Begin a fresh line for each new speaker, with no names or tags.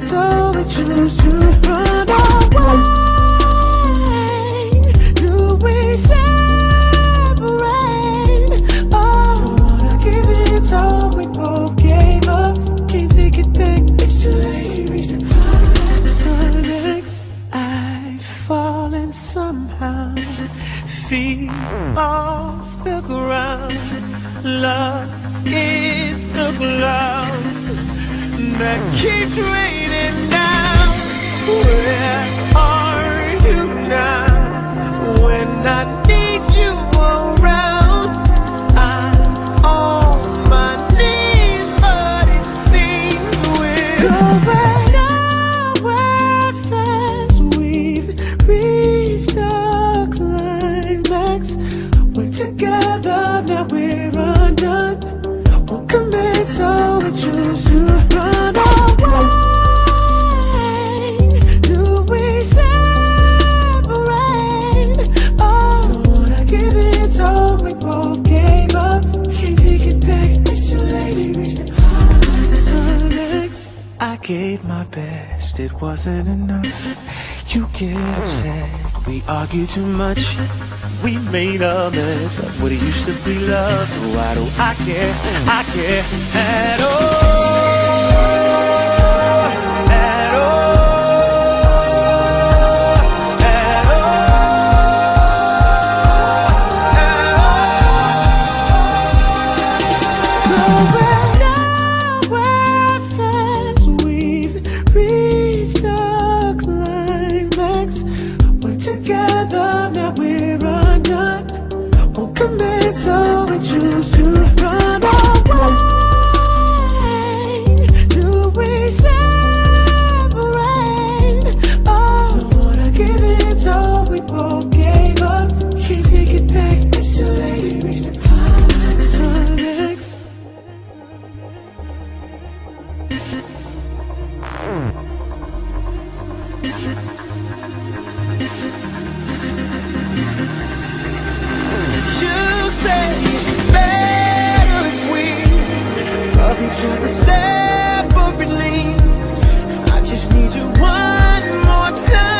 so we choose to run away. Do we separate? Wanna give it, we both gave up. Can't take it back, it's too late. We the. I've fallen somehow, feet off the ground. Love is the cloud that keeps raining down. Where are you now? When I need you around, I'm on my knees, but it seems we're going nowhere fast. We've reached the climax. We're together, now we're undone. Commit, so we choose to run away. Do we separate? Oh, don't wanna give it, so we both gave up. Can't take it back, it's too late. We reached the climax. I gave my best, it wasn't enough. You get upset, we argue too much. We made a mess of what it used to be love. So why do I care? I care at all. Each separately. I just need you one more time.